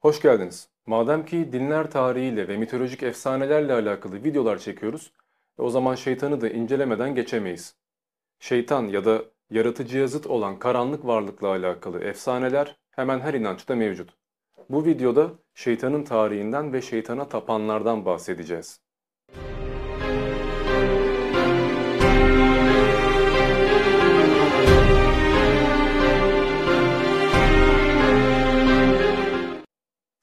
Hoş geldiniz. Madem ki dinler tarihiyle ve mitolojik efsanelerle alakalı videolar çekiyoruz, e o zaman şeytanı da incelemeden geçemeyiz. Şeytan ya da yaratıcıya zıt olan karanlık varlıkla alakalı efsaneler hemen her inançta mevcut. Bu videoda şeytanın tarihinden ve şeytana tapanlardan bahsedeceğiz.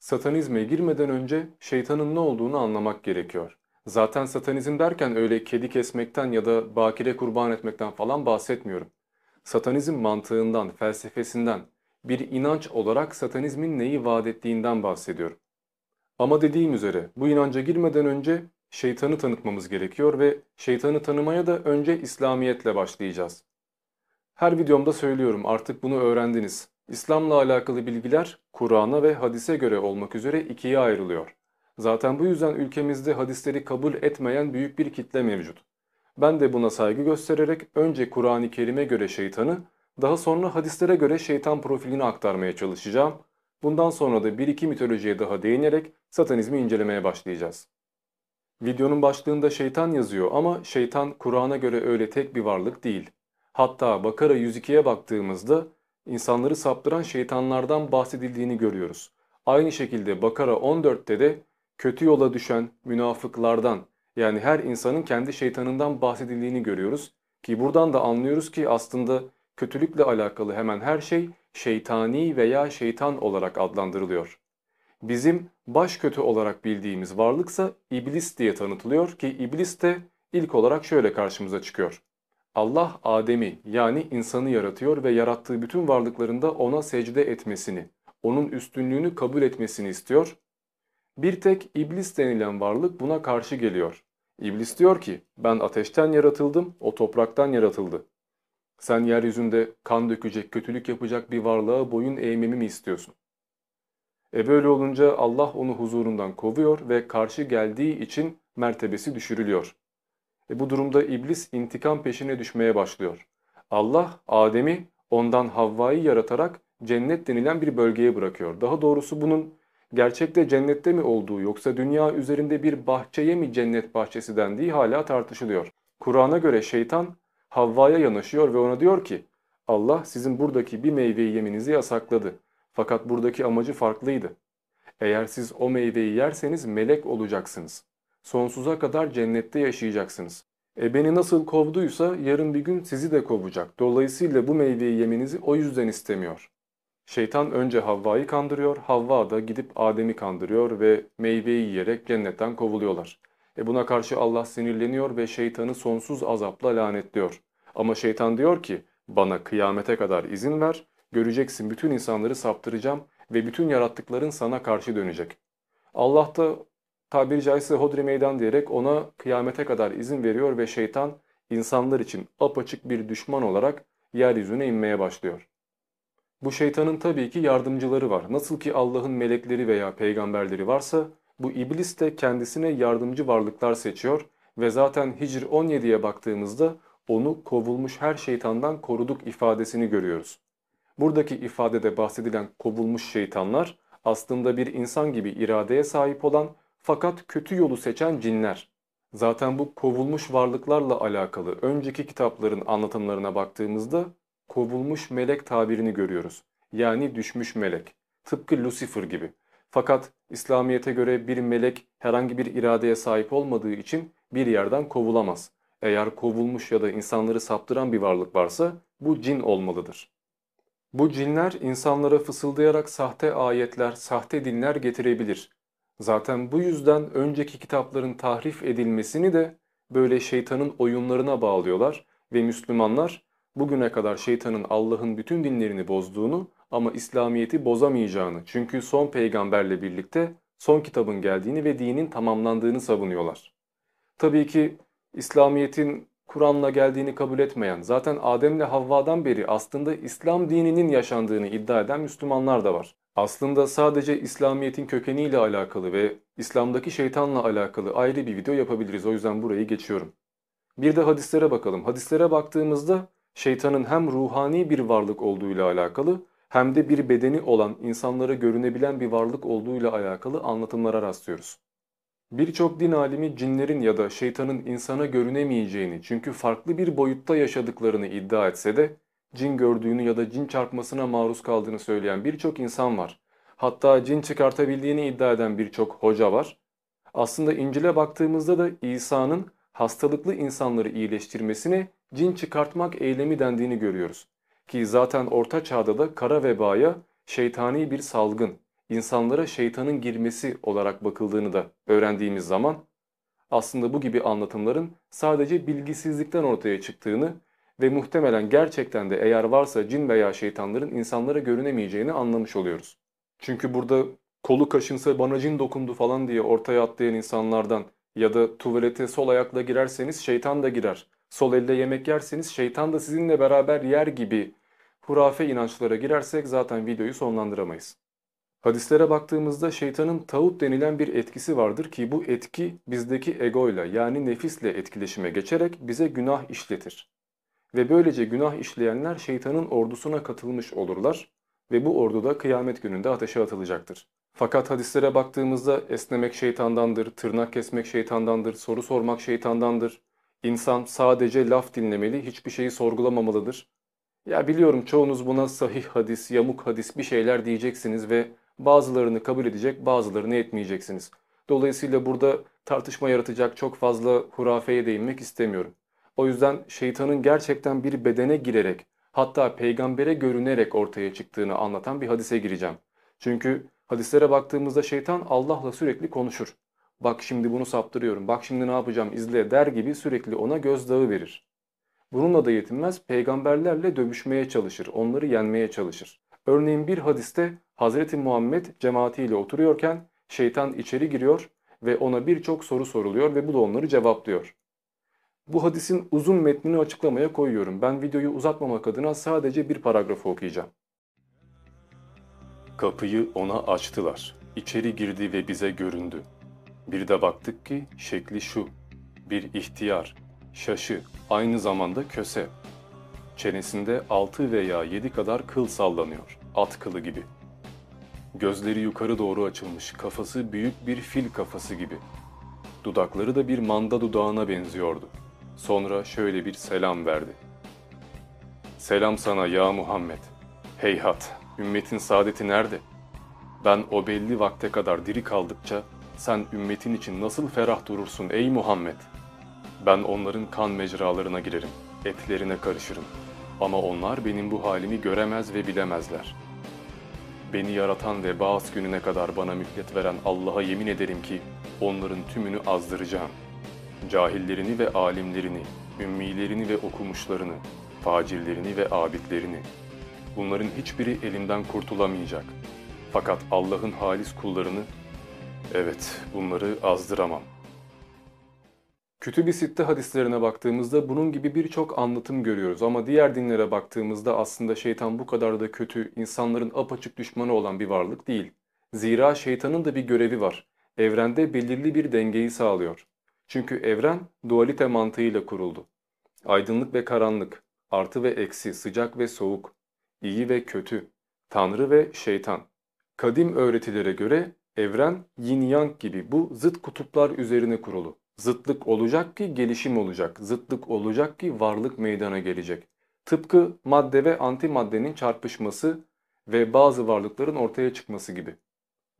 Satanizme girmeden önce şeytanın ne olduğunu anlamak gerekiyor. Zaten satanizm derken öyle kedi kesmekten ya da bakire kurban etmekten falan bahsetmiyorum. Satanizm mantığından, felsefesinden, bir inanç olarak satanizmin neyi vaat ettiğinden bahsediyorum. Ama dediğim üzere bu inanca girmeden önce şeytanı tanıtmamız gerekiyor ve şeytanı tanımaya da önce İslamiyetle başlayacağız. Her videomda söylüyorum artık bunu öğrendiniz. İslam'la alakalı bilgiler Kur'an'a ve hadise göre olmak üzere ikiye ayrılıyor. Zaten bu yüzden ülkemizde hadisleri kabul etmeyen büyük bir kitle mevcut. Ben de buna saygı göstererek önce Kur'an-ı Kerim'e göre şeytanı, daha sonra hadislere göre şeytan profilini aktarmaya çalışacağım. Bundan sonra da bir iki mitolojiye daha değinerek satanizmi incelemeye başlayacağız. Videonun başlığında şeytan yazıyor ama şeytan Kur'an'a göre öyle tek bir varlık değil. Hatta Bakara 102'ye baktığımızda insanları saptıran şeytanlardan bahsedildiğini görüyoruz. Aynı şekilde Bakara 14'te de kötü yola düşen münafıklardan yani her insanın kendi şeytanından bahsedildiğini görüyoruz. Ki buradan da anlıyoruz ki aslında kötülükle alakalı hemen her şey şeytani veya şeytan olarak adlandırılıyor. Bizim baş kötü olarak bildiğimiz varlıksa iblis diye tanıtılıyor ki iblis de ilk olarak şöyle karşımıza çıkıyor. Allah Adem'i yani insanı yaratıyor ve yarattığı bütün varlıklarında ona secde etmesini, onun üstünlüğünü kabul etmesini istiyor. Bir tek iblis denilen varlık buna karşı geliyor. İblis diyor ki ben ateşten yaratıldım, o topraktan yaratıldı. Sen yeryüzünde kan dökecek, kötülük yapacak bir varlığa boyun eğmemi mi istiyorsun? E böyle olunca Allah onu huzurundan kovuyor ve karşı geldiği için mertebesi düşürülüyor. E bu durumda iblis intikam peşine düşmeye başlıyor. Allah Adem'i ondan Havva'yı yaratarak cennet denilen bir bölgeye bırakıyor. Daha doğrusu bunun gerçekte cennette mi olduğu yoksa dünya üzerinde bir bahçeye mi cennet bahçesi dendiği hala tartışılıyor. Kur'an'a göre şeytan Havva'ya yanaşıyor ve ona diyor ki Allah sizin buradaki bir meyveyi yemenizi yasakladı. Fakat buradaki amacı farklıydı. Eğer siz o meyveyi yerseniz melek olacaksınız. Sonsuza kadar cennette yaşayacaksınız. E beni nasıl kovduysa yarın bir gün sizi de kovacak. Dolayısıyla bu meyveyi yemenizi o yüzden istemiyor. Şeytan önce Havva'yı kandırıyor, Havva da gidip Adem'i kandırıyor ve meyveyi yiyerek cennetten kovuluyorlar. E buna karşı Allah sinirleniyor ve şeytanı sonsuz azapla lanetliyor. Ama şeytan diyor ki bana kıyamete kadar izin ver, göreceksin bütün insanları saptıracağım ve bütün yarattıkların sana karşı dönecek. Allah da tabiri caizse hodri meydan diyerek ona kıyamete kadar izin veriyor ve şeytan insanlar için apaçık bir düşman olarak yeryüzüne inmeye başlıyor. Bu şeytanın tabii ki yardımcıları var. Nasıl ki Allah'ın melekleri veya peygamberleri varsa bu iblis de kendisine yardımcı varlıklar seçiyor ve zaten Hicr 17'ye baktığımızda onu kovulmuş her şeytandan koruduk ifadesini görüyoruz. Buradaki ifadede bahsedilen kovulmuş şeytanlar aslında bir insan gibi iradeye sahip olan fakat kötü yolu seçen cinler. Zaten bu kovulmuş varlıklarla alakalı önceki kitapların anlatımlarına baktığımızda kovulmuş melek tabirini görüyoruz. Yani düşmüş melek. Tıpkı Lucifer gibi. Fakat İslamiyet'e göre bir melek herhangi bir iradeye sahip olmadığı için bir yerden kovulamaz. Eğer kovulmuş ya da insanları saptıran bir varlık varsa bu cin olmalıdır. Bu cinler insanlara fısıldayarak sahte ayetler, sahte dinler getirebilir. Zaten bu yüzden önceki kitapların tahrif edilmesini de böyle şeytanın oyunlarına bağlıyorlar ve Müslümanlar bugüne kadar şeytanın Allah'ın bütün dinlerini bozduğunu ama İslamiyet'i bozamayacağını çünkü son peygamberle birlikte son kitabın geldiğini ve dinin tamamlandığını savunuyorlar. Tabii ki İslamiyet'in Kur'an'la geldiğini kabul etmeyen, zaten Adem'le Havva'dan beri aslında İslam dininin yaşandığını iddia eden Müslümanlar da var. Aslında sadece İslamiyet'in kökeniyle alakalı ve İslam'daki şeytanla alakalı ayrı bir video yapabiliriz. O yüzden burayı geçiyorum. Bir de hadislere bakalım. Hadislere baktığımızda şeytanın hem ruhani bir varlık olduğuyla alakalı hem de bir bedeni olan, insanlara görünebilen bir varlık olduğuyla alakalı anlatımlara rastlıyoruz. Birçok din alimi cinlerin ya da şeytanın insana görünemeyeceğini çünkü farklı bir boyutta yaşadıklarını iddia etse de cin gördüğünü ya da cin çarpmasına maruz kaldığını söyleyen birçok insan var. Hatta cin çıkartabildiğini iddia eden birçok hoca var. Aslında İncil'e baktığımızda da İsa'nın hastalıklı insanları iyileştirmesine cin çıkartmak eylemi dendiğini görüyoruz. Ki zaten orta çağda da kara vebaya şeytani bir salgın, insanlara şeytanın girmesi olarak bakıldığını da öğrendiğimiz zaman aslında bu gibi anlatımların sadece bilgisizlikten ortaya çıktığını ve muhtemelen gerçekten de eğer varsa cin veya şeytanların insanlara görünemeyeceğini anlamış oluyoruz. Çünkü burada kolu kaşınsa bana cin dokundu falan diye ortaya atlayan insanlardan ya da tuvalete sol ayakla girerseniz şeytan da girer. Sol elde yemek yerseniz şeytan da sizinle beraber yer gibi hurafe inançlara girersek zaten videoyu sonlandıramayız. Hadislere baktığımızda şeytanın tağut denilen bir etkisi vardır ki bu etki bizdeki egoyla yani nefisle etkileşime geçerek bize günah işletir. Ve böylece günah işleyenler şeytanın ordusuna katılmış olurlar ve bu ordu da kıyamet gününde ateşe atılacaktır. Fakat hadislere baktığımızda esnemek şeytandandır, tırnak kesmek şeytandandır, soru sormak şeytandandır. İnsan sadece laf dinlemeli, hiçbir şeyi sorgulamamalıdır. Ya biliyorum çoğunuz buna sahih hadis, yamuk hadis bir şeyler diyeceksiniz ve bazılarını kabul edecek, bazılarını etmeyeceksiniz. Dolayısıyla burada tartışma yaratacak çok fazla hurafeye değinmek istemiyorum. O yüzden şeytanın gerçekten bir bedene girerek hatta peygambere görünerek ortaya çıktığını anlatan bir hadise gireceğim. Çünkü hadislere baktığımızda şeytan Allah'la sürekli konuşur. Bak şimdi bunu saptırıyorum, bak şimdi ne yapacağım izle der gibi sürekli ona gözdağı verir. Bununla da yetinmez peygamberlerle dövüşmeye çalışır, onları yenmeye çalışır. Örneğin bir hadiste Hazreti Muhammed cemaatiyle oturuyorken şeytan içeri giriyor ve ona birçok soru soruluyor ve bu da onları cevaplıyor. Bu hadisin uzun metnini açıklamaya koyuyorum. Ben videoyu uzatmamak adına sadece bir paragrafı okuyacağım. Kapıyı ona açtılar. İçeri girdi ve bize göründü. Bir de baktık ki şekli şu. Bir ihtiyar, şaşı, aynı zamanda köse. Çenesinde altı veya yedi kadar kıl sallanıyor. At kılı gibi. Gözleri yukarı doğru açılmış, kafası büyük bir fil kafası gibi. Dudakları da bir manda dudağına benziyordu. Sonra şöyle bir selam verdi. Selam sana ya Muhammed. Heyhat, ümmetin saadeti nerede? Ben o belli vakte kadar diri kaldıkça sen ümmetin için nasıl ferah durursun ey Muhammed? Ben onların kan mecralarına girerim, etlerine karışırım. Ama onlar benim bu halimi göremez ve bilemezler. Beni yaratan ve bağız gününe kadar bana mühlet veren Allah'a yemin ederim ki onların tümünü azdıracağım.'' Cahillerini ve alimlerini, ümmilerini ve okumuşlarını, facirlerini ve abidlerini. Bunların hiçbiri elimden kurtulamayacak. Fakat Allah'ın halis kullarını, evet bunları azdıramam. Kütüb-i Sitte hadislerine baktığımızda bunun gibi birçok anlatım görüyoruz ama diğer dinlere baktığımızda aslında şeytan bu kadar da kötü, insanların apaçık düşmanı olan bir varlık değil. Zira şeytanın da bir görevi var. Evrende belirli bir dengeyi sağlıyor. Çünkü evren dualite mantığıyla kuruldu. Aydınlık ve karanlık, artı ve eksi, sıcak ve soğuk, iyi ve kötü, tanrı ve şeytan. Kadim öğretilere göre evren yin yang gibi bu zıt kutuplar üzerine kurulu. Zıtlık olacak ki gelişim olacak, zıtlık olacak ki varlık meydana gelecek. Tıpkı madde ve antimaddenin çarpışması ve bazı varlıkların ortaya çıkması gibi.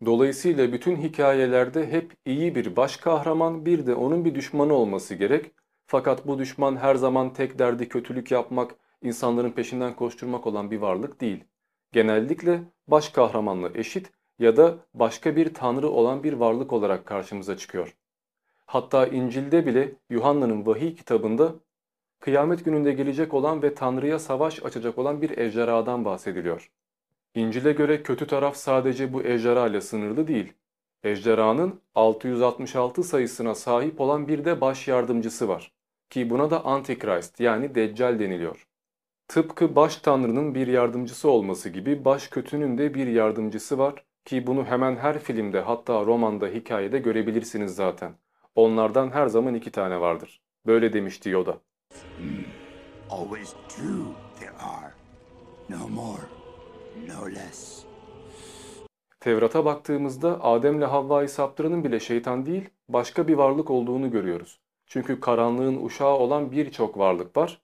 Dolayısıyla bütün hikayelerde hep iyi bir baş kahraman bir de onun bir düşmanı olması gerek. Fakat bu düşman her zaman tek derdi kötülük yapmak, insanların peşinden koşturmak olan bir varlık değil. Genellikle baş kahramanla eşit ya da başka bir tanrı olan bir varlık olarak karşımıza çıkıyor. Hatta İncil'de bile Yuhanna'nın vahiy kitabında kıyamet gününde gelecek olan ve Tanrı'ya savaş açacak olan bir ejderhadan bahsediliyor. İncil'e göre kötü taraf sadece bu ejderha ile sınırlı değil. Ejderhanın 666 sayısına sahip olan bir de baş yardımcısı var. Ki buna da Antichrist yani Deccal deniliyor. Tıpkı baş tanrının bir yardımcısı olması gibi baş kötünün de bir yardımcısı var ki bunu hemen her filmde hatta romanda hikayede görebilirsiniz zaten. Onlardan her zaman iki tane vardır. Böyle demişti Yoda. Hmm. Always two there are. No more. No less. Tevrat'a baktığımızda Adem'le Havva'yı saptıranın bile şeytan değil, başka bir varlık olduğunu görüyoruz. Çünkü karanlığın uşağı olan birçok varlık var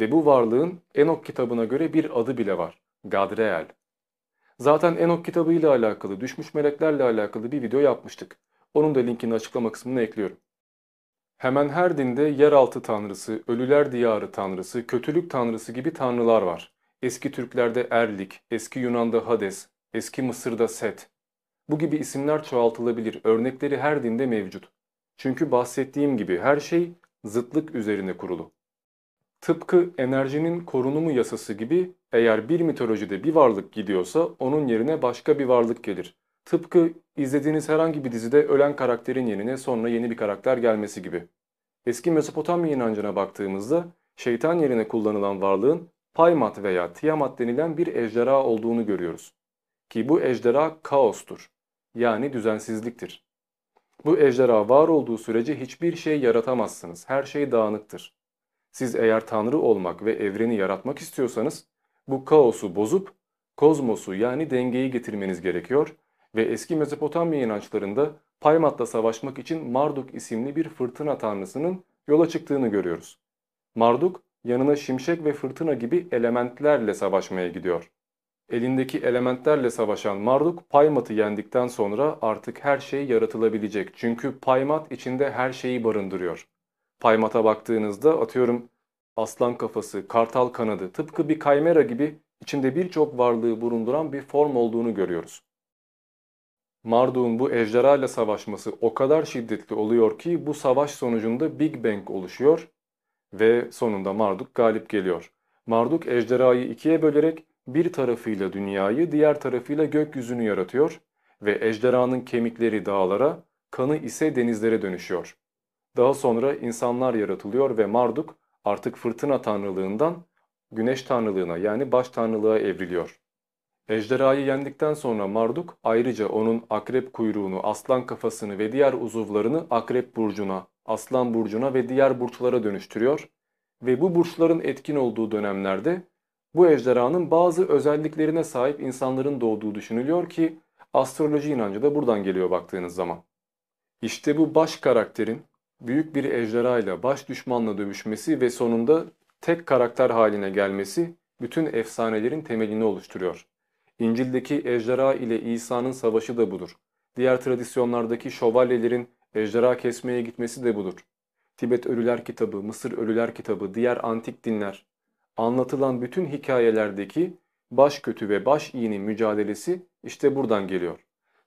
ve bu varlığın Enok kitabına göre bir adı bile var. Gadreel. Zaten Enok kitabı ile alakalı, düşmüş meleklerle alakalı bir video yapmıştık. Onun da linkini açıklama kısmına ekliyorum. Hemen her dinde yeraltı tanrısı, ölüler diyarı tanrısı, kötülük tanrısı gibi tanrılar var. Eski Türklerde Erlik, eski Yunan'da Hades, eski Mısır'da Set. Bu gibi isimler çoğaltılabilir, örnekleri her dinde mevcut. Çünkü bahsettiğim gibi her şey zıtlık üzerine kurulu. Tıpkı enerjinin korunumu yasası gibi eğer bir mitolojide bir varlık gidiyorsa onun yerine başka bir varlık gelir. Tıpkı izlediğiniz herhangi bir dizide ölen karakterin yerine sonra yeni bir karakter gelmesi gibi. Eski Mezopotamya inancına baktığımızda şeytan yerine kullanılan varlığın Paymat veya Tiamat denilen bir ejderha olduğunu görüyoruz. Ki bu ejderha kaostur. Yani düzensizliktir. Bu ejderha var olduğu sürece hiçbir şey yaratamazsınız. Her şey dağınıktır. Siz eğer tanrı olmak ve evreni yaratmak istiyorsanız bu kaosu bozup kozmosu yani dengeyi getirmeniz gerekiyor ve eski Mezopotamya inançlarında Paymat'la savaşmak için Marduk isimli bir fırtına tanrısının yola çıktığını görüyoruz. Marduk yanına şimşek ve fırtına gibi elementlerle savaşmaya gidiyor. Elindeki elementlerle savaşan Marduk Paymat'ı yendikten sonra artık her şey yaratılabilecek. Çünkü Paymat içinde her şeyi barındırıyor. Paymat'a baktığınızda atıyorum aslan kafası, kartal kanadı tıpkı bir kaymera gibi içinde birçok varlığı bulunduran bir form olduğunu görüyoruz. Marduk'un bu ejderha ile savaşması o kadar şiddetli oluyor ki bu savaş sonucunda Big Bang oluşuyor ve sonunda Marduk galip geliyor. Marduk ejderhayı ikiye bölerek bir tarafıyla dünyayı diğer tarafıyla gökyüzünü yaratıyor ve ejderhanın kemikleri dağlara, kanı ise denizlere dönüşüyor. Daha sonra insanlar yaratılıyor ve Marduk artık fırtına tanrılığından güneş tanrılığına yani baş tanrılığa evriliyor. Ejderhayı yendikten sonra Marduk ayrıca onun akrep kuyruğunu, aslan kafasını ve diğer uzuvlarını akrep burcuna, aslan burcuna ve diğer burçlara dönüştürüyor ve bu burçların etkin olduğu dönemlerde bu ejderhanın bazı özelliklerine sahip insanların doğduğu düşünülüyor ki astroloji inancı da buradan geliyor baktığınız zaman. İşte bu baş karakterin büyük bir ejderha ile baş düşmanla dövüşmesi ve sonunda tek karakter haline gelmesi bütün efsanelerin temelini oluşturuyor. İncil'deki ejderha ile İsa'nın savaşı da budur. Diğer tradisyonlardaki şövalyelerin ejderha kesmeye gitmesi de budur. Tibet Ölüler Kitabı, Mısır Ölüler Kitabı, diğer antik dinler, anlatılan bütün hikayelerdeki baş kötü ve baş iyinin mücadelesi işte buradan geliyor.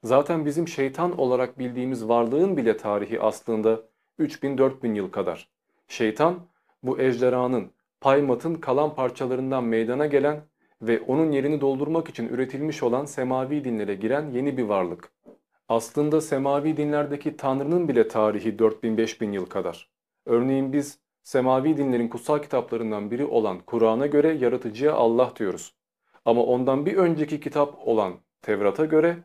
Zaten bizim şeytan olarak bildiğimiz varlığın bile tarihi aslında 3000-4000 yıl kadar. Şeytan bu ejderhanın, paymatın kalan parçalarından meydana gelen ve onun yerini doldurmak için üretilmiş olan semavi dinlere giren yeni bir varlık. Aslında semavi dinlerdeki Tanrı'nın bile tarihi 4000-5000 yıl kadar. Örneğin biz semavi dinlerin kutsal kitaplarından biri olan Kur'an'a göre yaratıcıya Allah diyoruz. Ama ondan bir önceki kitap olan Tevrat'a göre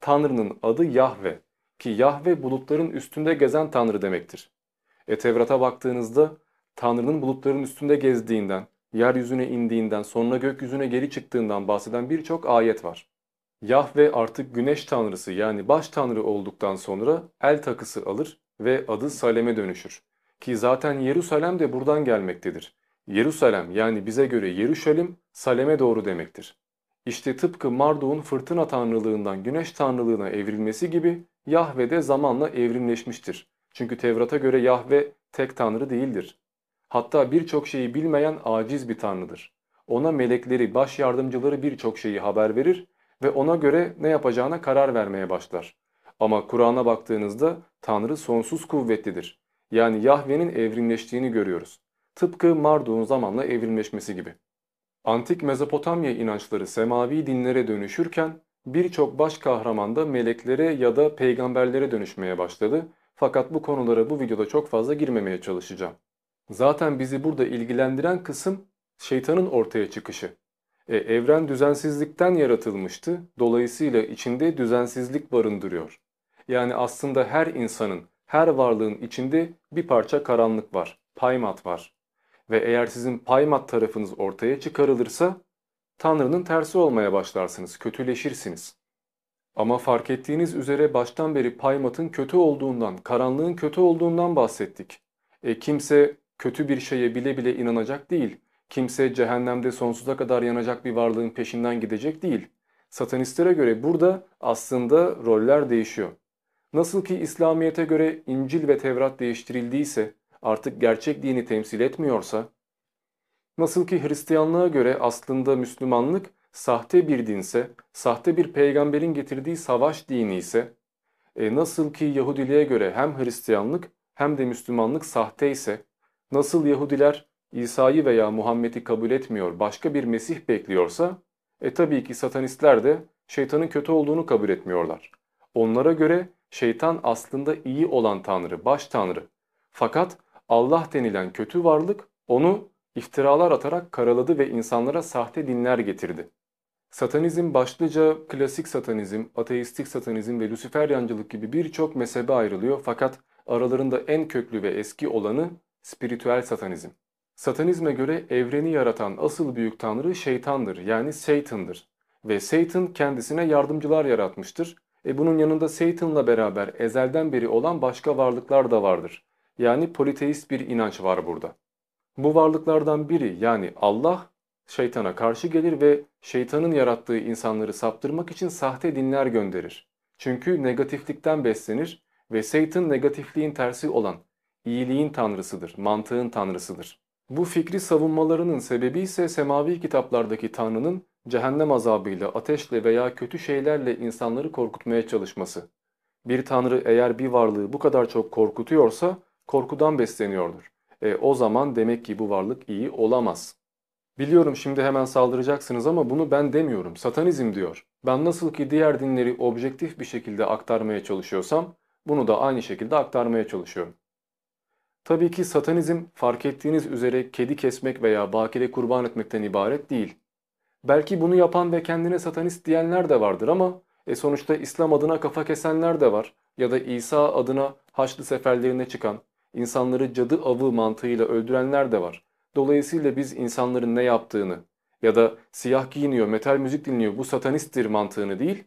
Tanrı'nın adı Yahve ki Yahve bulutların üstünde gezen Tanrı demektir. E Tevrat'a baktığınızda Tanrı'nın bulutların üstünde gezdiğinden, yeryüzüne indiğinden, sonra gökyüzüne geri çıktığından bahseden birçok ayet var. Yahve artık güneş tanrısı yani baş tanrı olduktan sonra el takısı alır ve adı Salem'e dönüşür. Ki zaten Yerusalem de buradan gelmektedir. Yerusalem yani bize göre Yeruşalim Salem'e doğru demektir. İşte tıpkı Marduk'un fırtına tanrılığından güneş tanrılığına evrilmesi gibi Yahve de zamanla evrimleşmiştir. Çünkü Tevrat'a göre Yahve tek tanrı değildir. Hatta birçok şeyi bilmeyen aciz bir tanrıdır. Ona melekleri, baş yardımcıları birçok şeyi haber verir ve ona göre ne yapacağına karar vermeye başlar. Ama Kur'an'a baktığınızda Tanrı sonsuz kuvvetlidir. Yani Yahve'nin evrimleştiğini görüyoruz. Tıpkı Marduk'un zamanla evrimleşmesi gibi. Antik Mezopotamya inançları semavi dinlere dönüşürken birçok baş kahraman da meleklere ya da peygamberlere dönüşmeye başladı. Fakat bu konulara bu videoda çok fazla girmemeye çalışacağım. Zaten bizi burada ilgilendiren kısım şeytanın ortaya çıkışı. E, evren düzensizlikten yaratılmıştı. Dolayısıyla içinde düzensizlik barındırıyor. Yani aslında her insanın, her varlığın içinde bir parça karanlık var. Paymat var. Ve eğer sizin paymat tarafınız ortaya çıkarılırsa Tanrı'nın tersi olmaya başlarsınız, kötüleşirsiniz. Ama fark ettiğiniz üzere baştan beri paymatın kötü olduğundan, karanlığın kötü olduğundan bahsettik. E, kimse kötü bir şeye bile bile inanacak değil. Kimse cehennemde sonsuza kadar yanacak bir varlığın peşinden gidecek değil. Satanistlere göre burada aslında roller değişiyor. Nasıl ki İslamiyet'e göre İncil ve Tevrat değiştirildiyse, artık gerçek dini temsil etmiyorsa, nasıl ki Hristiyanlığa göre aslında Müslümanlık sahte bir dinse, sahte bir peygamberin getirdiği savaş dini ise, e nasıl ki Yahudiliğe göre hem Hristiyanlık hem de Müslümanlık sahte ise, nasıl Yahudiler İsa'yı veya Muhammed'i kabul etmiyor, başka bir Mesih bekliyorsa, e tabii ki satanistler de şeytanın kötü olduğunu kabul etmiyorlar. Onlara göre şeytan aslında iyi olan tanrı, baş tanrı. Fakat Allah denilen kötü varlık onu iftiralar atarak karaladı ve insanlara sahte dinler getirdi. Satanizm başlıca klasik satanizm, ateistik satanizm ve Luciferyancılık gibi birçok mezhebe ayrılıyor fakat aralarında en köklü ve eski olanı spiritüel satanizm. Satanizme göre evreni yaratan asıl büyük tanrı şeytandır yani Satan'dır ve Satan kendisine yardımcılar yaratmıştır. E bunun yanında Satan'la beraber ezelden beri olan başka varlıklar da vardır. Yani politeist bir inanç var burada. Bu varlıklardan biri yani Allah şeytana karşı gelir ve şeytanın yarattığı insanları saptırmak için sahte dinler gönderir. Çünkü negatiflikten beslenir ve Satan negatifliğin tersi olan iyiliğin tanrısıdır, mantığın tanrısıdır. Bu fikri savunmalarının sebebi ise semavi kitaplardaki Tanrı'nın cehennem azabıyla, ateşle veya kötü şeylerle insanları korkutmaya çalışması. Bir Tanrı eğer bir varlığı bu kadar çok korkutuyorsa korkudan besleniyordur. E, o zaman demek ki bu varlık iyi olamaz. Biliyorum şimdi hemen saldıracaksınız ama bunu ben demiyorum. Satanizm diyor. Ben nasıl ki diğer dinleri objektif bir şekilde aktarmaya çalışıyorsam bunu da aynı şekilde aktarmaya çalışıyorum. Tabii ki satanizm fark ettiğiniz üzere kedi kesmek veya bakire kurban etmekten ibaret değil. Belki bunu yapan ve kendine satanist diyenler de vardır ama e sonuçta İslam adına kafa kesenler de var. Ya da İsa adına Haçlı seferlerine çıkan, insanları cadı avı mantığıyla öldürenler de var. Dolayısıyla biz insanların ne yaptığını ya da siyah giyiniyor, metal müzik dinliyor bu satanisttir mantığını değil,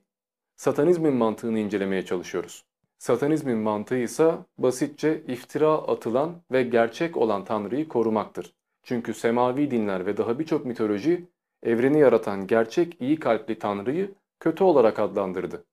satanizmin mantığını incelemeye çalışıyoruz. Satanizmin mantığı ise basitçe iftira atılan ve gerçek olan Tanrı'yı korumaktır. Çünkü semavi dinler ve daha birçok mitoloji evreni yaratan gerçek iyi kalpli Tanrı'yı kötü olarak adlandırdı.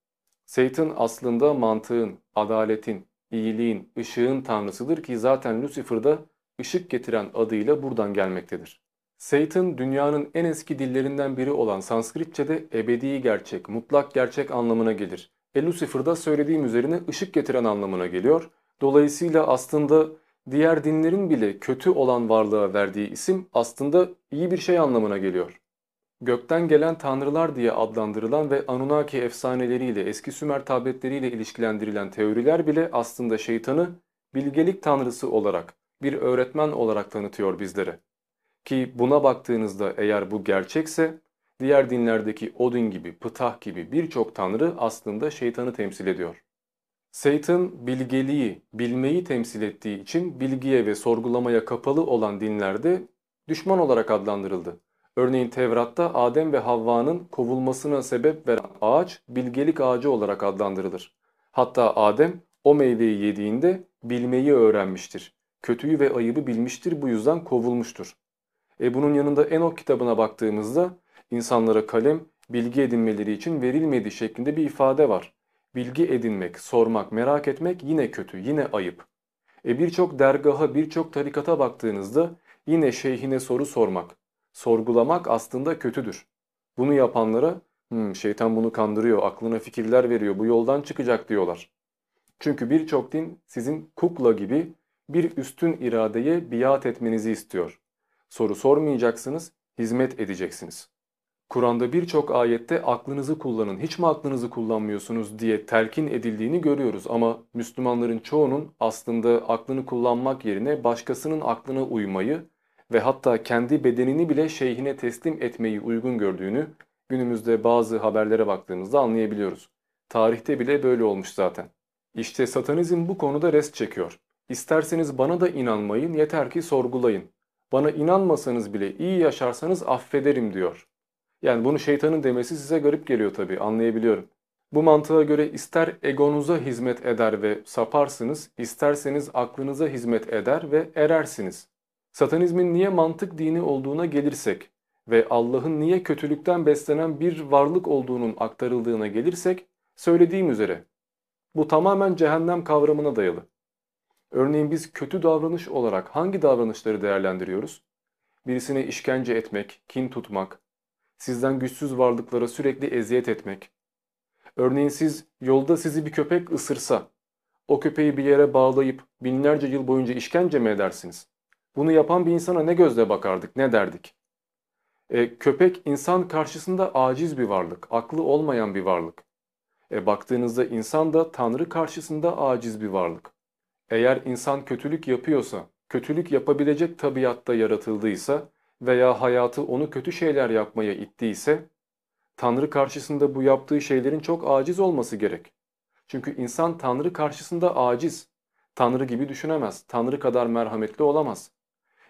Satan aslında mantığın, adaletin, iyiliğin, ışığın tanrısıdır ki zaten Lucifer'da ışık getiren adıyla buradan gelmektedir. Satan dünyanın en eski dillerinden biri olan Sanskritçe'de ebedi gerçek, mutlak gerçek anlamına gelir. E Lucifer'da söylediğim üzerine ışık getiren anlamına geliyor. Dolayısıyla aslında diğer dinlerin bile kötü olan varlığa verdiği isim aslında iyi bir şey anlamına geliyor. Gökten gelen tanrılar diye adlandırılan ve Anunnaki efsaneleriyle eski Sümer tabletleriyle ilişkilendirilen teoriler bile aslında şeytanı bilgelik tanrısı olarak, bir öğretmen olarak tanıtıyor bizlere. Ki buna baktığınızda eğer bu gerçekse diğer dinlerdeki Odin gibi, Ptah gibi birçok tanrı aslında şeytanı temsil ediyor. Satan bilgeliği, bilmeyi temsil ettiği için bilgiye ve sorgulamaya kapalı olan dinlerde düşman olarak adlandırıldı. Örneğin Tevrat'ta Adem ve Havva'nın kovulmasına sebep veren ağaç bilgelik ağacı olarak adlandırılır. Hatta Adem o meyveyi yediğinde bilmeyi öğrenmiştir. Kötüyü ve ayıbı bilmiştir bu yüzden kovulmuştur. E bunun yanında Enok kitabına baktığımızda insanlara kalem bilgi edinmeleri için verilmedi şeklinde bir ifade var. Bilgi edinmek, sormak, merak etmek yine kötü, yine ayıp. E birçok dergaha, birçok tarikata baktığınızda yine şeyhine soru sormak, sorgulamak aslında kötüdür. Bunu yapanlara hmm, şeytan bunu kandırıyor, aklına fikirler veriyor, bu yoldan çıkacak diyorlar. Çünkü birçok din sizin kukla gibi bir üstün iradeye biat etmenizi istiyor. Soru sormayacaksınız, hizmet edeceksiniz. Kur'an'da birçok ayette aklınızı kullanın, hiç mi aklınızı kullanmıyorsunuz diye telkin edildiğini görüyoruz. Ama Müslümanların çoğunun aslında aklını kullanmak yerine başkasının aklına uymayı ve hatta kendi bedenini bile şeyhine teslim etmeyi uygun gördüğünü günümüzde bazı haberlere baktığımızda anlayabiliyoruz. Tarihte bile böyle olmuş zaten. İşte satanizm bu konuda rest çekiyor. İsterseniz bana da inanmayın yeter ki sorgulayın. Bana inanmasanız bile iyi yaşarsanız affederim diyor. Yani bunu şeytanın demesi size garip geliyor tabii anlayabiliyorum. Bu mantığa göre ister egonuza hizmet eder ve saparsınız, isterseniz aklınıza hizmet eder ve erersiniz. Satanizmin niye mantık dini olduğuna gelirsek ve Allah'ın niye kötülükten beslenen bir varlık olduğunun aktarıldığına gelirsek, söylediğim üzere bu tamamen cehennem kavramına dayalı. Örneğin biz kötü davranış olarak hangi davranışları değerlendiriyoruz? Birisine işkence etmek, kin tutmak, sizden güçsüz varlıklara sürekli eziyet etmek. Örneğin siz yolda sizi bir köpek ısırsa, o köpeği bir yere bağlayıp binlerce yıl boyunca işkence mi edersiniz? Bunu yapan bir insana ne gözle bakardık, ne derdik? E, köpek insan karşısında aciz bir varlık, aklı olmayan bir varlık. E, baktığınızda insan da Tanrı karşısında aciz bir varlık. Eğer insan kötülük yapıyorsa, kötülük yapabilecek tabiatta yaratıldıysa veya hayatı onu kötü şeyler yapmaya ittiyse, Tanrı karşısında bu yaptığı şeylerin çok aciz olması gerek. Çünkü insan Tanrı karşısında aciz. Tanrı gibi düşünemez, Tanrı kadar merhametli olamaz.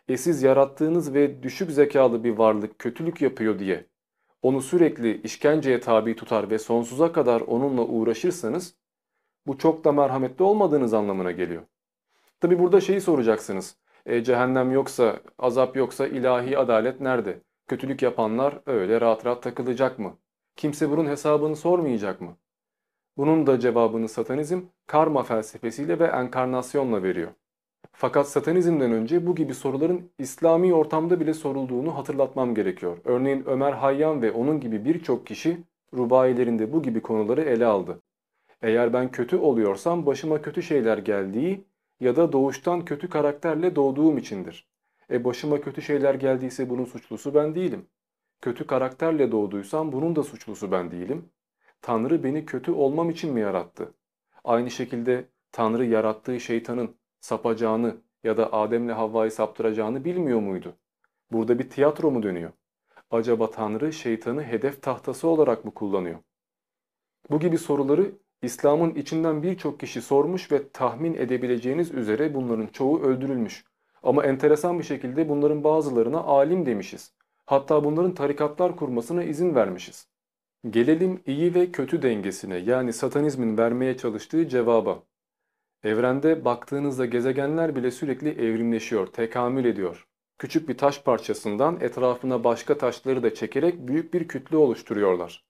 E siz yarattığınız ve düşük zekalı bir varlık kötülük yapıyor diye onu sürekli işkenceye tabi tutar ve sonsuza kadar onunla uğraşırsanız bu çok da merhametli olmadığınız anlamına geliyor. Tabi burada şeyi soracaksınız. E, cehennem yoksa, azap yoksa ilahi adalet nerede? Kötülük yapanlar öyle rahat rahat takılacak mı? Kimse bunun hesabını sormayacak mı? Bunun da cevabını satanizm karma felsefesiyle ve enkarnasyonla veriyor. Fakat satanizmden önce bu gibi soruların İslami ortamda bile sorulduğunu hatırlatmam gerekiyor. Örneğin Ömer Hayyam ve onun gibi birçok kişi rubailerinde bu gibi konuları ele aldı. Eğer ben kötü oluyorsam başıma kötü şeyler geldiği ya da doğuştan kötü karakterle doğduğum içindir. E başıma kötü şeyler geldiyse bunun suçlusu ben değilim. Kötü karakterle doğduysam bunun da suçlusu ben değilim. Tanrı beni kötü olmam için mi yarattı? Aynı şekilde Tanrı yarattığı şeytanın sapacağını ya da Adem'le Havva'yı saptıracağını bilmiyor muydu? Burada bir tiyatro mu dönüyor? Acaba Tanrı şeytanı hedef tahtası olarak mı kullanıyor? Bu gibi soruları İslam'ın içinden birçok kişi sormuş ve tahmin edebileceğiniz üzere bunların çoğu öldürülmüş. Ama enteresan bir şekilde bunların bazılarına alim demişiz. Hatta bunların tarikatlar kurmasına izin vermişiz. Gelelim iyi ve kötü dengesine yani satanizmin vermeye çalıştığı cevaba. Evrende baktığınızda gezegenler bile sürekli evrimleşiyor, tekamül ediyor. Küçük bir taş parçasından etrafına başka taşları da çekerek büyük bir kütle oluşturuyorlar.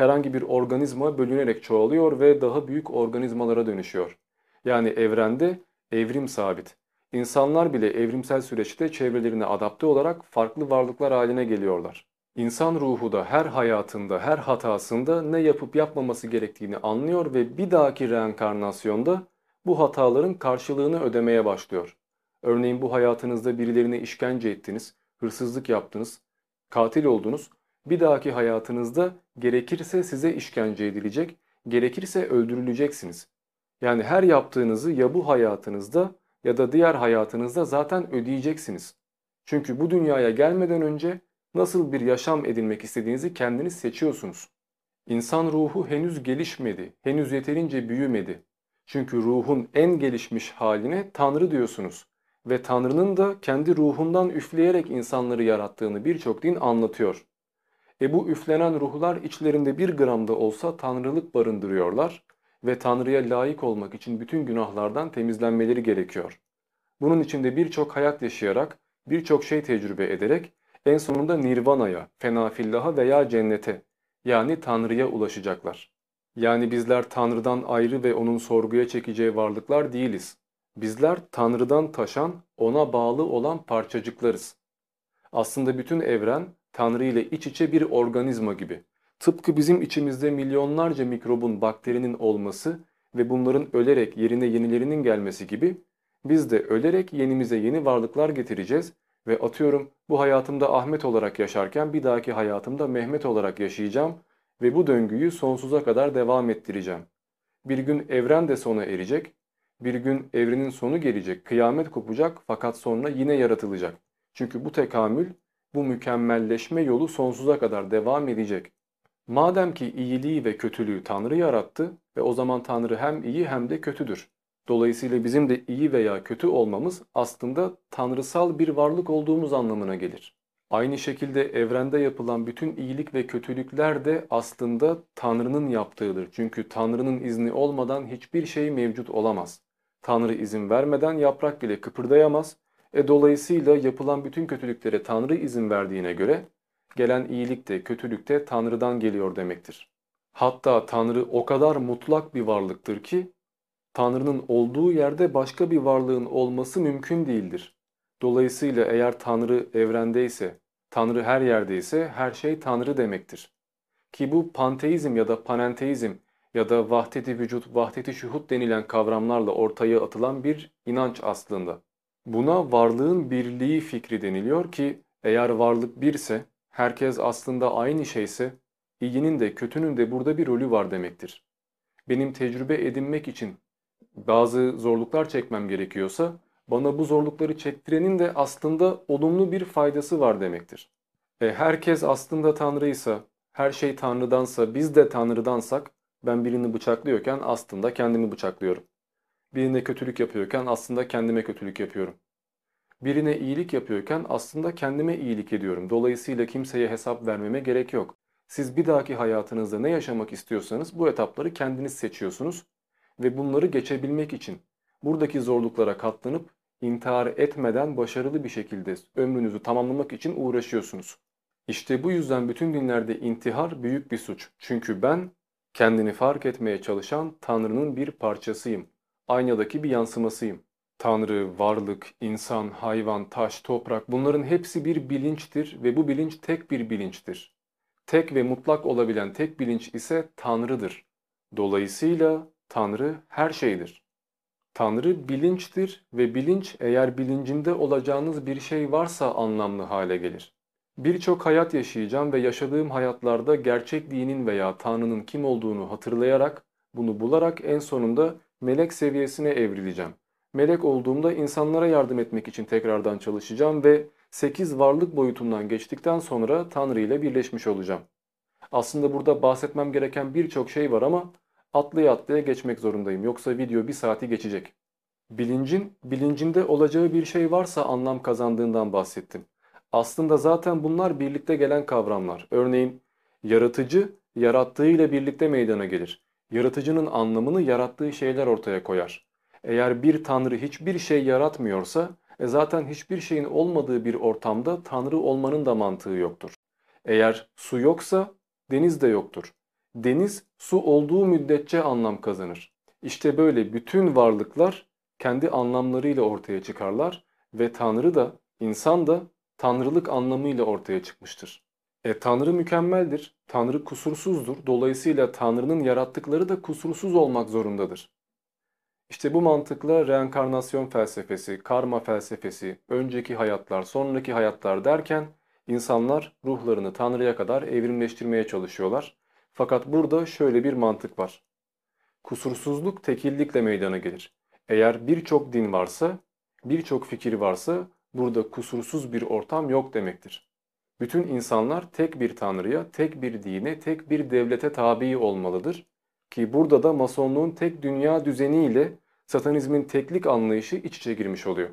Herhangi bir organizma bölünerek çoğalıyor ve daha büyük organizmalara dönüşüyor. Yani evrende evrim sabit. İnsanlar bile evrimsel süreçte çevrelerine adapte olarak farklı varlıklar haline geliyorlar. İnsan ruhu da her hayatında, her hatasında ne yapıp yapmaması gerektiğini anlıyor ve bir dahaki reenkarnasyonda bu hataların karşılığını ödemeye başlıyor. Örneğin bu hayatınızda birilerine işkence ettiniz, hırsızlık yaptınız, katil oldunuz. Bir dahaki hayatınızda gerekirse size işkence edilecek, gerekirse öldürüleceksiniz. Yani her yaptığınızı ya bu hayatınızda ya da diğer hayatınızda zaten ödeyeceksiniz. Çünkü bu dünyaya gelmeden önce nasıl bir yaşam edinmek istediğinizi kendiniz seçiyorsunuz. İnsan ruhu henüz gelişmedi, henüz yeterince büyümedi. Çünkü ruhun en gelişmiş haline Tanrı diyorsunuz. Ve Tanrı'nın da kendi ruhundan üfleyerek insanları yarattığını birçok din anlatıyor. E bu üflenen ruhlar içlerinde bir gramda olsa tanrılık barındırıyorlar ve Tanrı'ya layık olmak için bütün günahlardan temizlenmeleri gerekiyor. Bunun içinde birçok hayat yaşayarak, birçok şey tecrübe ederek en sonunda nirvanaya, fenafillaha veya cennete yani Tanrı'ya ulaşacaklar. Yani bizler Tanrı'dan ayrı ve onun sorguya çekeceği varlıklar değiliz. Bizler Tanrı'dan taşan, ona bağlı olan parçacıklarız. Aslında bütün evren Tanrı ile iç içe bir organizma gibi. Tıpkı bizim içimizde milyonlarca mikrobun, bakterinin olması ve bunların ölerek yerine yenilerinin gelmesi gibi biz de ölerek yenimize yeni varlıklar getireceğiz ve atıyorum bu hayatımda Ahmet olarak yaşarken bir dahaki hayatımda Mehmet olarak yaşayacağım ve bu döngüyü sonsuza kadar devam ettireceğim. Bir gün evren de sona erecek, bir gün evrenin sonu gelecek, kıyamet kopacak fakat sonra yine yaratılacak. Çünkü bu tekamül, bu mükemmelleşme yolu sonsuza kadar devam edecek. Madem ki iyiliği ve kötülüğü Tanrı yarattı ve o zaman Tanrı hem iyi hem de kötüdür. Dolayısıyla bizim de iyi veya kötü olmamız aslında tanrısal bir varlık olduğumuz anlamına gelir. Aynı şekilde evrende yapılan bütün iyilik ve kötülükler de aslında Tanrı'nın yaptığıdır. Çünkü Tanrı'nın izni olmadan hiçbir şey mevcut olamaz. Tanrı izin vermeden yaprak bile kıpırdayamaz. E dolayısıyla yapılan bütün kötülüklere Tanrı izin verdiğine göre gelen iyilik de kötülük de Tanrı'dan geliyor demektir. Hatta Tanrı o kadar mutlak bir varlıktır ki Tanrı'nın olduğu yerde başka bir varlığın olması mümkün değildir. Dolayısıyla eğer Tanrı evrendeyse, Tanrı her yerdeyse her şey Tanrı demektir. Ki bu panteizm ya da panenteizm ya da vahdeti vücut, vahdeti şuhut denilen kavramlarla ortaya atılan bir inanç aslında. Buna varlığın birliği fikri deniliyor ki eğer varlık birse, herkes aslında aynı şeyse, iyinin de kötünün de burada bir rolü var demektir. Benim tecrübe edinmek için bazı zorluklar çekmem gerekiyorsa, bana bu zorlukları çektirenin de aslında olumlu bir faydası var demektir. E, herkes aslında Tanrıysa, her şey Tanrı'dansa, biz de Tanrı'dansak, ben birini bıçaklıyorken aslında kendimi bıçaklıyorum. Birine kötülük yapıyorken aslında kendime kötülük yapıyorum. Birine iyilik yapıyorken aslında kendime iyilik ediyorum. Dolayısıyla kimseye hesap vermeme gerek yok. Siz bir dahaki hayatınızda ne yaşamak istiyorsanız bu etapları kendiniz seçiyorsunuz ve bunları geçebilmek için buradaki zorluklara katlanıp intihar etmeden başarılı bir şekilde ömrünüzü tamamlamak için uğraşıyorsunuz. İşte bu yüzden bütün dinlerde intihar büyük bir suç. Çünkü ben kendini fark etmeye çalışan Tanrı'nın bir parçasıyım. Aynadaki bir yansımasıyım. Tanrı, varlık, insan, hayvan, taş, toprak bunların hepsi bir bilinçtir ve bu bilinç tek bir bilinçtir. Tek ve mutlak olabilen tek bilinç ise Tanrı'dır. Dolayısıyla Tanrı her şeydir. Tanrı bilinçtir ve bilinç eğer bilincinde olacağınız bir şey varsa anlamlı hale gelir. Birçok hayat yaşayacağım ve yaşadığım hayatlarda gerçek dinin veya Tanrı'nın kim olduğunu hatırlayarak, bunu bularak en sonunda melek seviyesine evrileceğim. Melek olduğumda insanlara yardım etmek için tekrardan çalışacağım ve 8 varlık boyutundan geçtikten sonra Tanrı ile birleşmiş olacağım. Aslında burada bahsetmem gereken birçok şey var ama atlaya atlaya geçmek zorundayım. Yoksa video bir saati geçecek. Bilincin, bilincinde olacağı bir şey varsa anlam kazandığından bahsettim. Aslında zaten bunlar birlikte gelen kavramlar. Örneğin yaratıcı yarattığıyla birlikte meydana gelir. Yaratıcının anlamını yarattığı şeyler ortaya koyar. Eğer bir tanrı hiçbir şey yaratmıyorsa e zaten hiçbir şeyin olmadığı bir ortamda tanrı olmanın da mantığı yoktur. Eğer su yoksa deniz de yoktur. Deniz su olduğu müddetçe anlam kazanır. İşte böyle bütün varlıklar kendi anlamlarıyla ortaya çıkarlar ve Tanrı da insan da tanrılık anlamıyla ortaya çıkmıştır. E Tanrı mükemmeldir, Tanrı kusursuzdur. Dolayısıyla Tanrı'nın yarattıkları da kusursuz olmak zorundadır. İşte bu mantıkla reenkarnasyon felsefesi, karma felsefesi, önceki hayatlar, sonraki hayatlar derken insanlar ruhlarını Tanrı'ya kadar evrimleştirmeye çalışıyorlar. Fakat burada şöyle bir mantık var. Kusursuzluk tekillikle meydana gelir. Eğer birçok din varsa, birçok fikir varsa burada kusursuz bir ortam yok demektir. Bütün insanlar tek bir tanrıya, tek bir dine, tek bir devlete tabi olmalıdır. Ki burada da masonluğun tek dünya düzeniyle satanizmin teklik anlayışı iç içe girmiş oluyor.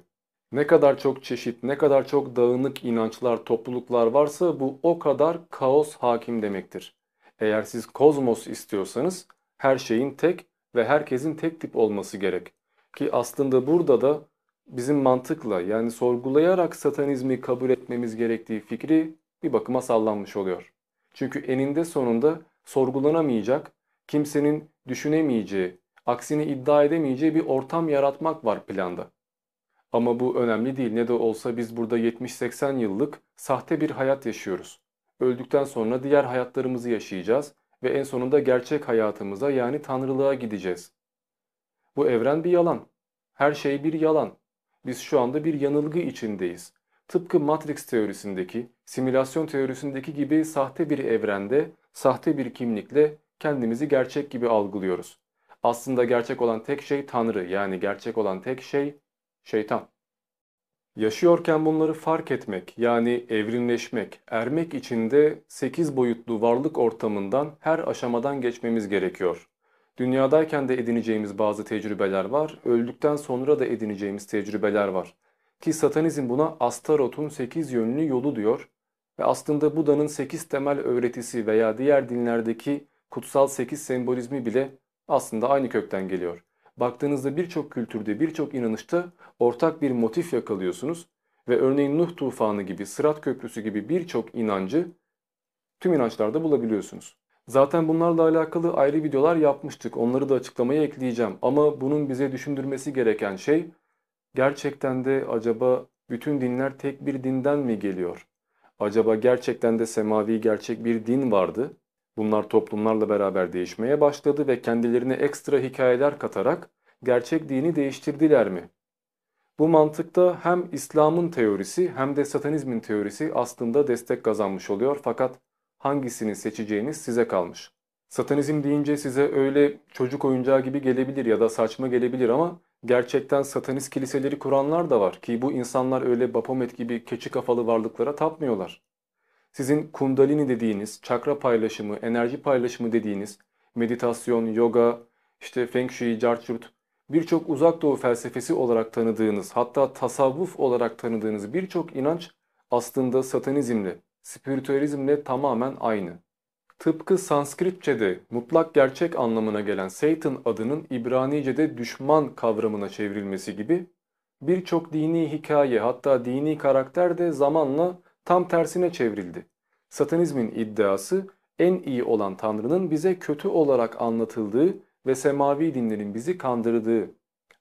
Ne kadar çok çeşit, ne kadar çok dağınık inançlar, topluluklar varsa bu o kadar kaos hakim demektir. Eğer siz kozmos istiyorsanız her şeyin tek ve herkesin tek tip olması gerek. Ki aslında burada da bizim mantıkla yani sorgulayarak satanizmi kabul etmemiz gerektiği fikri bir bakıma sallanmış oluyor. Çünkü eninde sonunda sorgulanamayacak, kimsenin düşünemeyeceği, aksini iddia edemeyeceği bir ortam yaratmak var planda. Ama bu önemli değil. Ne de olsa biz burada 70-80 yıllık sahte bir hayat yaşıyoruz. Öldükten sonra diğer hayatlarımızı yaşayacağız ve en sonunda gerçek hayatımıza yani tanrılığa gideceğiz. Bu evren bir yalan. Her şey bir yalan. Biz şu anda bir yanılgı içindeyiz. Tıpkı Matrix teorisindeki, simülasyon teorisindeki gibi sahte bir evrende, sahte bir kimlikle kendimizi gerçek gibi algılıyoruz. Aslında gerçek olan tek şey Tanrı yani gerçek olan tek şey şeytan. Yaşıyorken bunları fark etmek yani evrimleşmek, ermek için de 8 boyutlu varlık ortamından her aşamadan geçmemiz gerekiyor. Dünyadayken de edineceğimiz bazı tecrübeler var, öldükten sonra da edineceğimiz tecrübeler var. Ki satanizm buna Astarot'un 8 yönlü yolu diyor. Ve aslında Buda'nın 8 temel öğretisi veya diğer dinlerdeki kutsal 8 sembolizmi bile aslında aynı kökten geliyor. Baktığınızda birçok kültürde, birçok inanışta ortak bir motif yakalıyorsunuz ve örneğin Nuh tufanı gibi, Sırat Köprüsü gibi birçok inancı tüm inançlarda bulabiliyorsunuz. Zaten bunlarla alakalı ayrı videolar yapmıştık. Onları da açıklamaya ekleyeceğim. Ama bunun bize düşündürmesi gereken şey gerçekten de acaba bütün dinler tek bir dinden mi geliyor? Acaba gerçekten de semavi gerçek bir din vardı. Bunlar toplumlarla beraber değişmeye başladı ve kendilerine ekstra hikayeler katarak gerçek dini değiştirdiler mi? Bu mantıkta hem İslam'ın teorisi hem de satanizmin teorisi aslında destek kazanmış oluyor fakat hangisini seçeceğiniz size kalmış. Satanizm deyince size öyle çocuk oyuncağı gibi gelebilir ya da saçma gelebilir ama gerçekten satanist kiliseleri kuranlar da var ki bu insanlar öyle Baphomet gibi keçi kafalı varlıklara tapmıyorlar. Sizin kundalini dediğiniz, çakra paylaşımı, enerji paylaşımı dediğiniz, meditasyon, yoga, işte feng shui, carçurt, birçok uzak doğu felsefesi olarak tanıdığınız, hatta tasavvuf olarak tanıdığınız birçok inanç aslında satanizmle, spiritüalizmle tamamen aynı. Tıpkı Sanskritçe'de mutlak gerçek anlamına gelen Satan adının İbranice'de düşman kavramına çevrilmesi gibi birçok dini hikaye hatta dini karakter de zamanla tam tersine çevrildi. Satanizmin iddiası en iyi olan Tanrı'nın bize kötü olarak anlatıldığı ve semavi dinlerin bizi kandırdığı.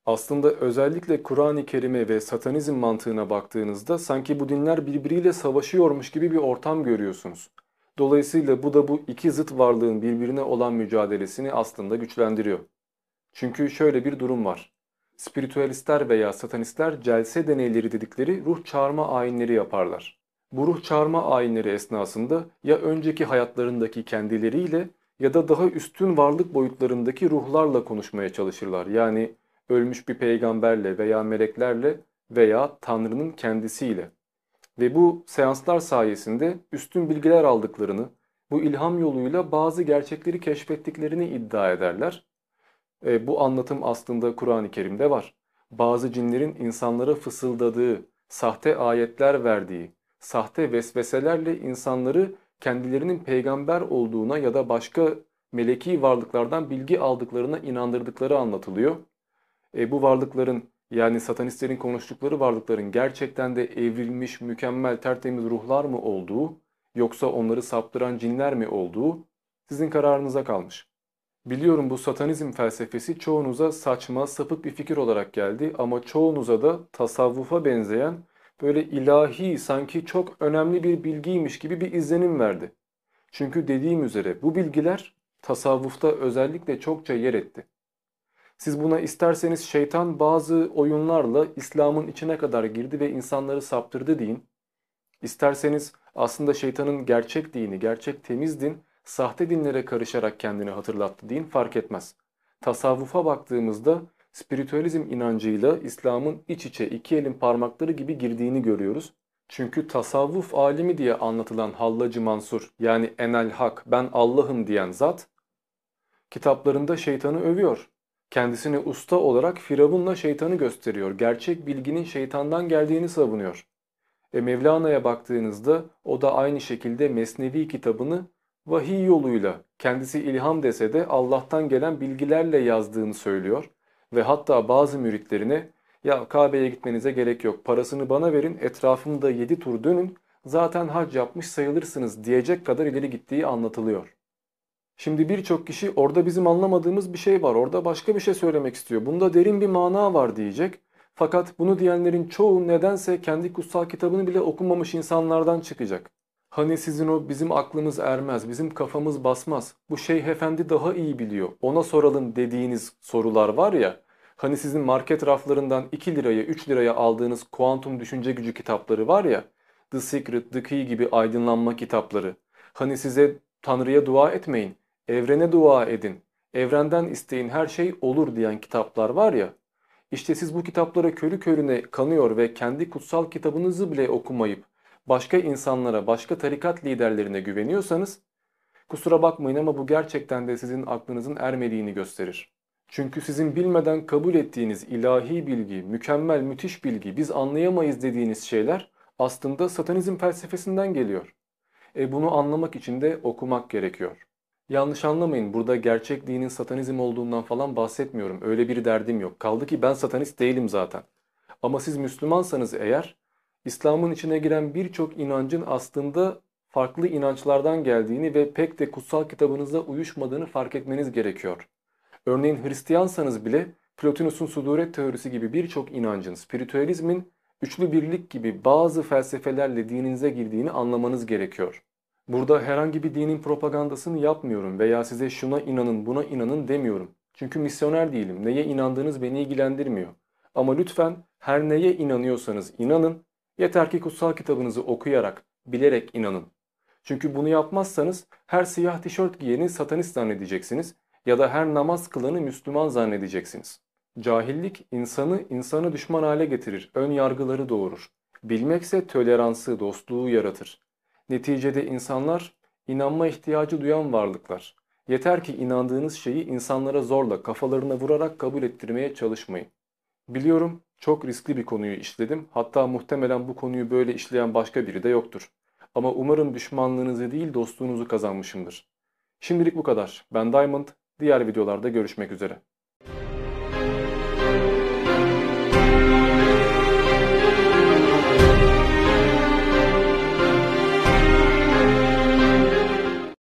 Aslında özellikle Kur'an-ı Kerim'e ve satanizm mantığına baktığınızda sanki bu dinler birbiriyle savaşıyormuş gibi bir ortam görüyorsunuz. Dolayısıyla bu da bu iki zıt varlığın birbirine olan mücadelesini aslında güçlendiriyor. Çünkü şöyle bir durum var. Spiritüalistler veya satanistler celse deneyleri dedikleri ruh çağırma ayinleri yaparlar. Bu ruh çağırma ayinleri esnasında ya önceki hayatlarındaki kendileriyle ya da daha üstün varlık boyutlarındaki ruhlarla konuşmaya çalışırlar. Yani ölmüş bir peygamberle veya meleklerle veya Tanrı'nın kendisiyle. Ve bu seanslar sayesinde üstün bilgiler aldıklarını, bu ilham yoluyla bazı gerçekleri keşfettiklerini iddia ederler. E, bu anlatım aslında Kur'an-ı Kerim'de var. Bazı cinlerin insanlara fısıldadığı, sahte ayetler verdiği, sahte vesveselerle insanları kendilerinin peygamber olduğuna ya da başka meleki varlıklardan bilgi aldıklarına inandırdıkları anlatılıyor. E, bu varlıkların yani satanistlerin konuştukları varlıkların gerçekten de evrilmiş, mükemmel, tertemiz ruhlar mı olduğu yoksa onları saptıran cinler mi olduğu sizin kararınıza kalmış. Biliyorum bu satanizm felsefesi çoğunuza saçma, sapık bir fikir olarak geldi ama çoğunuza da tasavvufa benzeyen böyle ilahi sanki çok önemli bir bilgiymiş gibi bir izlenim verdi. Çünkü dediğim üzere bu bilgiler tasavvufta özellikle çokça yer etti. Siz buna isterseniz şeytan bazı oyunlarla İslam'ın içine kadar girdi ve insanları saptırdı deyin. İsterseniz aslında şeytanın gerçek dini, gerçek temiz din, sahte dinlere karışarak kendini hatırlattı deyin fark etmez. Tasavvufa baktığımızda spiritüalizm inancıyla İslam'ın iç içe iki elin parmakları gibi girdiğini görüyoruz. Çünkü tasavvuf alimi diye anlatılan Hallacı Mansur yani Enel Hak ben Allah'ım diyen zat kitaplarında şeytanı övüyor. Kendisini usta olarak Firavun'la şeytanı gösteriyor. Gerçek bilginin şeytandan geldiğini savunuyor. E Mevlana'ya baktığınızda o da aynı şekilde Mesnevi kitabını vahiy yoluyla kendisi ilham dese de Allah'tan gelen bilgilerle yazdığını söylüyor. Ve hatta bazı müritlerine ya Kabe'ye gitmenize gerek yok parasını bana verin etrafımda 7 tur dönün zaten hac yapmış sayılırsınız diyecek kadar ileri gittiği anlatılıyor. Şimdi birçok kişi orada bizim anlamadığımız bir şey var. Orada başka bir şey söylemek istiyor. Bunda derin bir mana var diyecek. Fakat bunu diyenlerin çoğu nedense kendi kutsal kitabını bile okumamış insanlardan çıkacak. Hani sizin o bizim aklımız ermez, bizim kafamız basmaz. Bu Şeyh Efendi daha iyi biliyor. Ona soralım dediğiniz sorular var ya. Hani sizin market raflarından 2 liraya 3 liraya aldığınız kuantum düşünce gücü kitapları var ya. The Secret, The Key gibi aydınlanma kitapları. Hani size Tanrı'ya dua etmeyin evrene dua edin, evrenden isteyin her şey olur diyen kitaplar var ya, işte siz bu kitaplara körü körüne kanıyor ve kendi kutsal kitabınızı bile okumayıp başka insanlara, başka tarikat liderlerine güveniyorsanız kusura bakmayın ama bu gerçekten de sizin aklınızın ermediğini gösterir. Çünkü sizin bilmeden kabul ettiğiniz ilahi bilgi, mükemmel, müthiş bilgi, biz anlayamayız dediğiniz şeyler aslında satanizm felsefesinden geliyor. E bunu anlamak için de okumak gerekiyor. Yanlış anlamayın burada gerçek dinin satanizm olduğundan falan bahsetmiyorum. Öyle bir derdim yok. Kaldı ki ben satanist değilim zaten. Ama siz Müslümansanız eğer İslam'ın içine giren birçok inancın aslında farklı inançlardan geldiğini ve pek de kutsal kitabınıza uyuşmadığını fark etmeniz gerekiyor. Örneğin Hristiyansanız bile Plotinus'un suduret teorisi gibi birçok inancın, spiritüalizmin üçlü birlik gibi bazı felsefelerle dininize girdiğini anlamanız gerekiyor. Burada herhangi bir dinin propagandasını yapmıyorum veya size şuna inanın buna inanın demiyorum. Çünkü misyoner değilim. Neye inandığınız beni ilgilendirmiyor. Ama lütfen her neye inanıyorsanız inanın. Yeter ki kutsal kitabınızı okuyarak, bilerek inanın. Çünkü bunu yapmazsanız her siyah tişört giyeni satanist zannedeceksiniz ya da her namaz kılanı Müslüman zannedeceksiniz. Cahillik insanı insana düşman hale getirir, ön yargıları doğurur. Bilmekse toleransı, dostluğu yaratır. Neticede insanlar inanma ihtiyacı duyan varlıklar. Yeter ki inandığınız şeyi insanlara zorla, kafalarına vurarak kabul ettirmeye çalışmayın. Biliyorum çok riskli bir konuyu işledim. Hatta muhtemelen bu konuyu böyle işleyen başka biri de yoktur. Ama umarım düşmanlığınızı değil dostluğunuzu kazanmışımdır. Şimdilik bu kadar. Ben Diamond. Diğer videolarda görüşmek üzere.